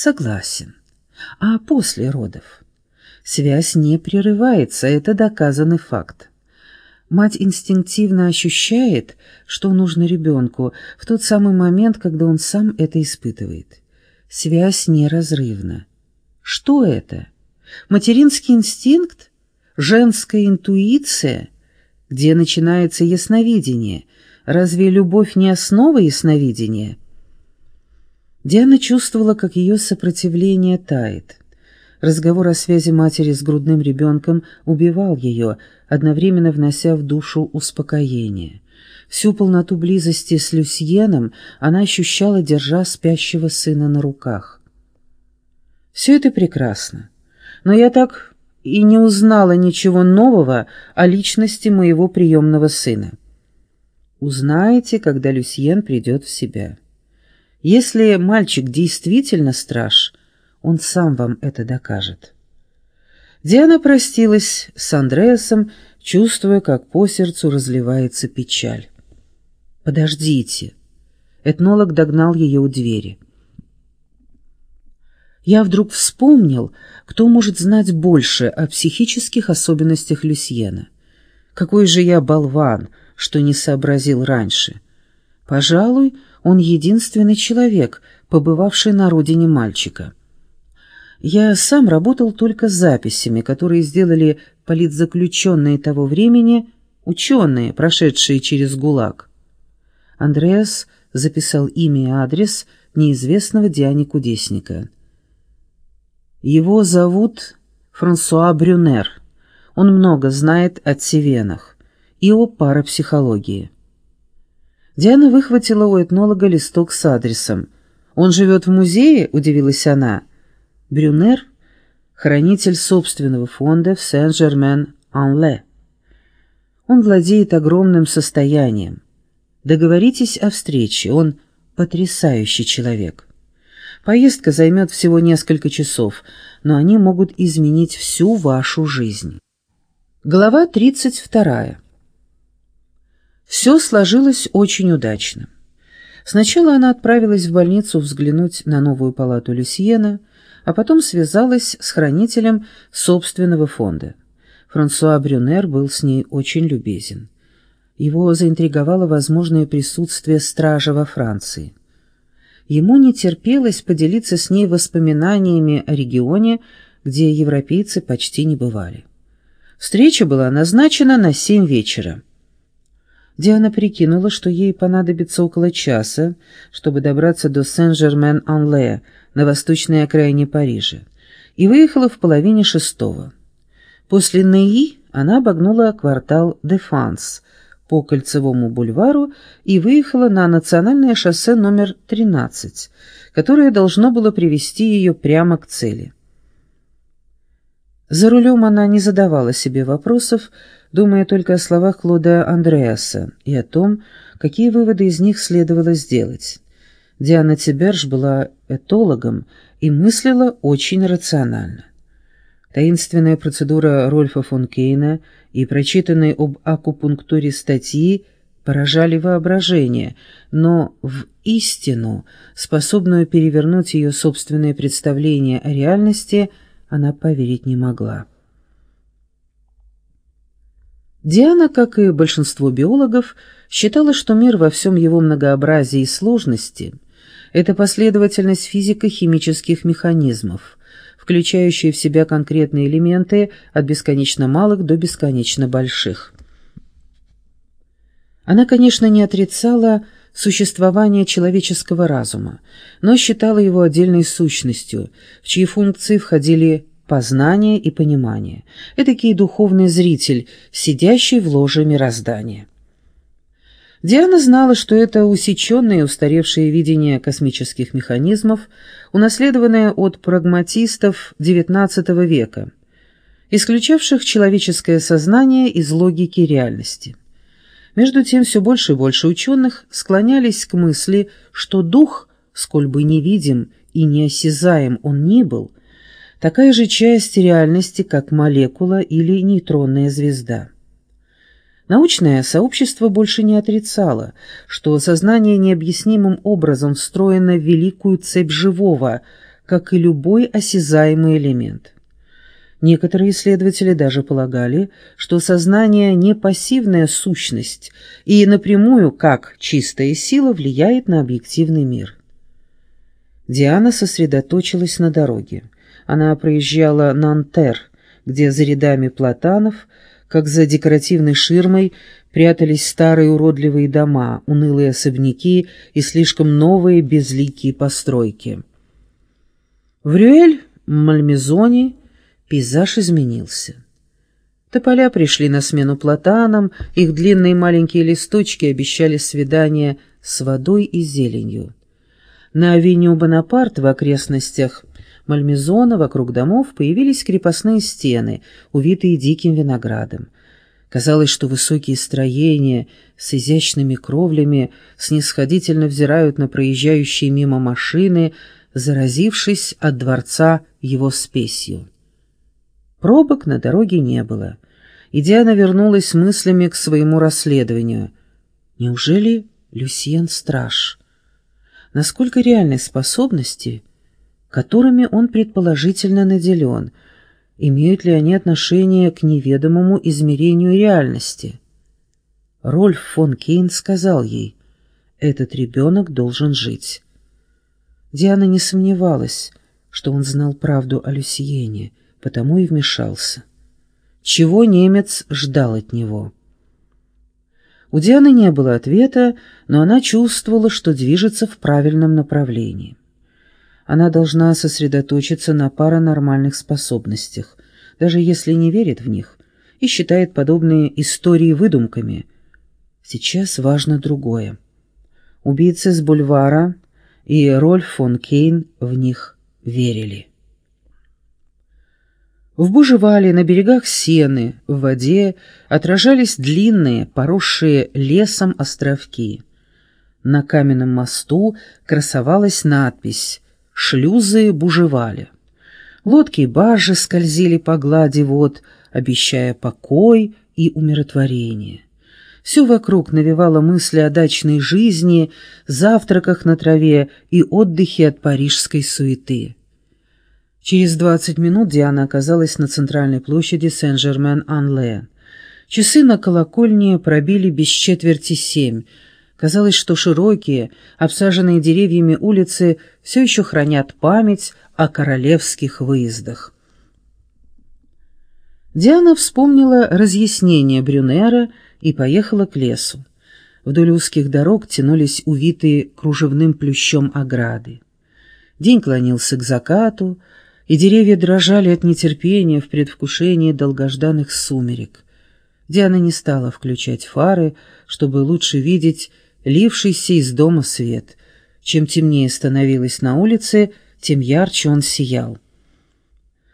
Согласен. А после родов? Связь не прерывается, это доказанный факт. Мать инстинктивно ощущает, что нужно ребенку в тот самый момент, когда он сам это испытывает. Связь неразрывна. Что это? Материнский инстинкт? Женская интуиция? Где начинается ясновидение? Разве любовь не основа ясновидения? Диана чувствовала, как ее сопротивление тает. Разговор о связи матери с грудным ребенком убивал ее, одновременно внося в душу успокоение. Всю полноту близости с Люсьеном она ощущала, держа спящего сына на руках. «Все это прекрасно, но я так и не узнала ничего нового о личности моего приемного сына. Узнаете, когда Люсьен придет в себя. Если мальчик действительно страж, он сам вам это докажет». Диана простилась с Андреасом, чувствуя, как по сердцу разливается печаль. «Подождите». Этнолог догнал ее у двери. Я вдруг вспомнил, кто может знать больше о психических особенностях Люсьена. Какой же я болван, что не сообразил раньше. Пожалуй, он единственный человек, побывавший на родине мальчика. Я сам работал только с записями, которые сделали политзаключенные того времени, ученые, прошедшие через ГУЛАГ. Андреас записал имя и адрес неизвестного Диане Кудесника. Его зовут Франсуа Брюнер. Он много знает о севенах и о парапсихологии. Диана выхватила у этнолога листок с адресом. «Он живет в музее?» – удивилась она. Брюнер – хранитель собственного фонда в Сен-Жермен-Анле. Он владеет огромным состоянием. Договоритесь о встрече, он потрясающий человек. Поездка займет всего несколько часов, но они могут изменить всю вашу жизнь. Глава 32. Все сложилось очень удачно. Сначала она отправилась в больницу взглянуть на новую палату Люсьена, а потом связалась с хранителем собственного фонда. Франсуа Брюнер был с ней очень любезен. Его заинтриговало возможное присутствие стража во Франции. Ему не терпелось поделиться с ней воспоминаниями о регионе, где европейцы почти не бывали. Встреча была назначена на семь вечера. Диана прикинула, что ей понадобится около часа, чтобы добраться до Сен-Жермен-Анле на восточной окраине Парижа, и выехала в половине шестого. После Неи она обогнула квартал Дефанс, по Кольцевому бульвару и выехала на национальное шоссе номер 13, которое должно было привести ее прямо к цели. За рулем она не задавала себе вопросов, думая только о словах Клода Андреаса и о том, какие выводы из них следовало сделать. Диана Тиберж была этологом и мыслила очень рационально. Таинственная процедура Рольфа фон Кейна и прочитанные об акупунктуре статьи поражали воображение, но в истину, способную перевернуть ее собственное представление о реальности, она поверить не могла. Диана, как и большинство биологов, считала, что мир во всем его многообразии и сложности – это последовательность физико-химических механизмов – включающие в себя конкретные элементы от бесконечно малых до бесконечно больших. Она, конечно, не отрицала существование человеческого разума, но считала его отдельной сущностью, в чьи функции входили познание и понимание, этакий духовный зритель, сидящий в ложе мироздания. Диана знала, что это усеченное устаревшее видение космических механизмов, унаследованное от прагматистов XIX века, исключавших человеческое сознание из логики реальности. Между тем, все больше и больше ученых склонялись к мысли, что дух, сколь бы невидим и неосязаем он ни был, такая же часть реальности, как молекула или нейтронная звезда. Научное сообщество больше не отрицало, что сознание необъяснимым образом встроено в великую цепь живого, как и любой осязаемый элемент. Некоторые исследователи даже полагали, что сознание не пассивная сущность и напрямую, как чистая сила, влияет на объективный мир. Диана сосредоточилась на дороге. Она проезжала Нантер, где за рядами платанов, как за декоративной ширмой, прятались старые уродливые дома, унылые особняки и слишком новые безликие постройки. В Рюэль-Мальмезоне пейзаж изменился. Тополя пришли на смену платанам, их длинные маленькие листочки обещали свидание с водой и зеленью. На авеню Бонапарт в окрестностях Мальмезона вокруг домов появились крепостные стены, увитые диким виноградом. Казалось, что высокие строения с изящными кровлями снисходительно взирают на проезжающие мимо машины, заразившись от дворца его спесью. Пробок на дороге не было, и Диана вернулась мыслями к своему расследованию. Неужели Люсьен страж? Насколько реальны способности, которыми он предположительно наделен, имеют ли они отношение к неведомому измерению реальности? Рольф фон Кейн сказал ей, «Этот ребенок должен жить». Диана не сомневалась, что он знал правду о Люсиене, потому и вмешался. Чего немец ждал от него? У Дианы не было ответа, но она чувствовала, что движется в правильном направлении. Она должна сосредоточиться на паранормальных способностях, даже если не верит в них и считает подобные истории выдумками. Сейчас важно другое. Убийцы с бульвара и Рольф фон Кейн в них верили. В Бужевале, на берегах Сены, в воде отражались длинные, поросшие лесом островки. На каменном мосту красовалась надпись «Шлюзы Бужевали». Лодки и баржи скользили по глади вод, обещая покой и умиротворение. Все вокруг навевало мысли о дачной жизни, завтраках на траве и отдыхе от парижской суеты. Через двадцать минут Диана оказалась на центральной площади Сен-Жермен-Ан-Ле. Часы на колокольне пробили без четверти семь. Казалось, что широкие, обсаженные деревьями улицы все еще хранят память о королевских выездах. Диана вспомнила разъяснение Брюнера и поехала к лесу. Вдоль узких дорог тянулись увитые кружевным плющом ограды. День клонился к закату, и деревья дрожали от нетерпения в предвкушении долгожданных сумерек. Диана не стала включать фары, чтобы лучше видеть лившийся из дома свет. Чем темнее становилось на улице, тем ярче он сиял.